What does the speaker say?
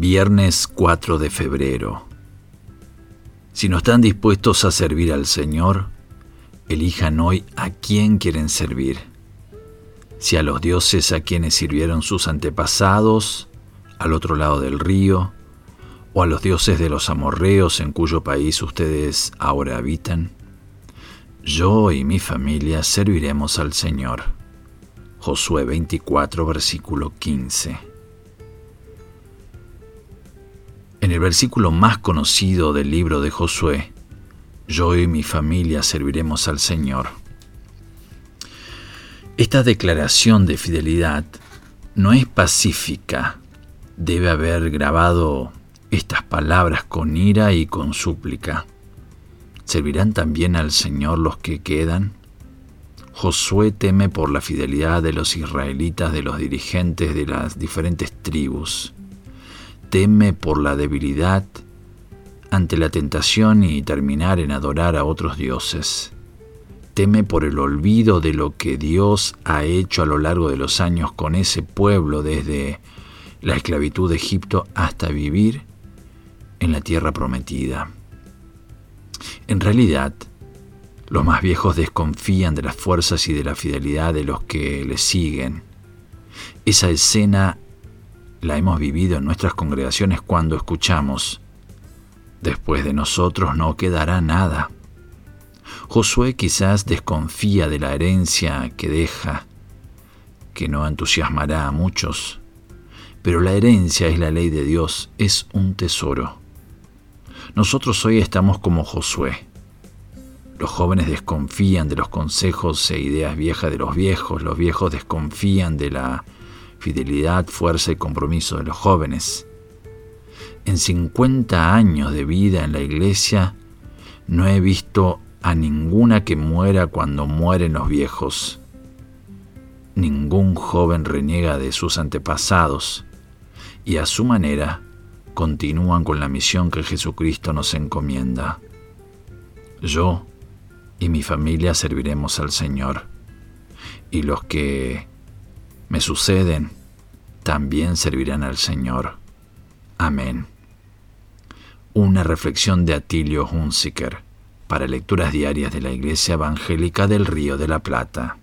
Viernes 4 de febrero. Si no están dispuestos a servir al Señor, elijan hoy a quién quieren servir. Si a los dioses a quienes sirvieron sus antepasados, al otro lado del río, o a los dioses de los amorreos en cuyo país ustedes ahora habitan, yo y mi familia serviremos al Señor. Josué 24, versículo 15. El versículo más conocido del libro de Josué, yo y mi familia serviremos al Señor. Esta declaración de fidelidad no es pacífica. Debe haber grabado estas palabras con ira y con súplica. ¿Servirán también al Señor los que quedan? Josué teme por la fidelidad de los israelitas, de los dirigentes de las diferentes tribus teme por la debilidad ante la tentación y terminar en adorar a otros dioses. Teme por el olvido de lo que Dios ha hecho a lo largo de los años con ese pueblo desde la esclavitud de Egipto hasta vivir en la tierra prometida. En realidad, los más viejos desconfían de las fuerzas y de la fidelidad de los que le siguen. Esa escena la hemos vivido en nuestras congregaciones cuando escuchamos, después de nosotros no quedará nada. Josué quizás desconfía de la herencia que deja, que no entusiasmará a muchos, pero la herencia es la ley de Dios, es un tesoro. Nosotros hoy estamos como Josué. Los jóvenes desconfían de los consejos e ideas viejas de los viejos, los viejos desconfían de la fidelidad, fuerza y compromiso de los jóvenes. En 50 años de vida en la iglesia no he visto a ninguna que muera cuando mueren los viejos. Ningún joven reniega de sus antepasados y a su manera continúan con la misión que Jesucristo nos encomienda. Yo y mi familia serviremos al Señor y los que me suceden, también servirán al Señor. Amén. Una reflexión de Atilio Hunziker para lecturas diarias de la Iglesia Evangélica del Río de la Plata.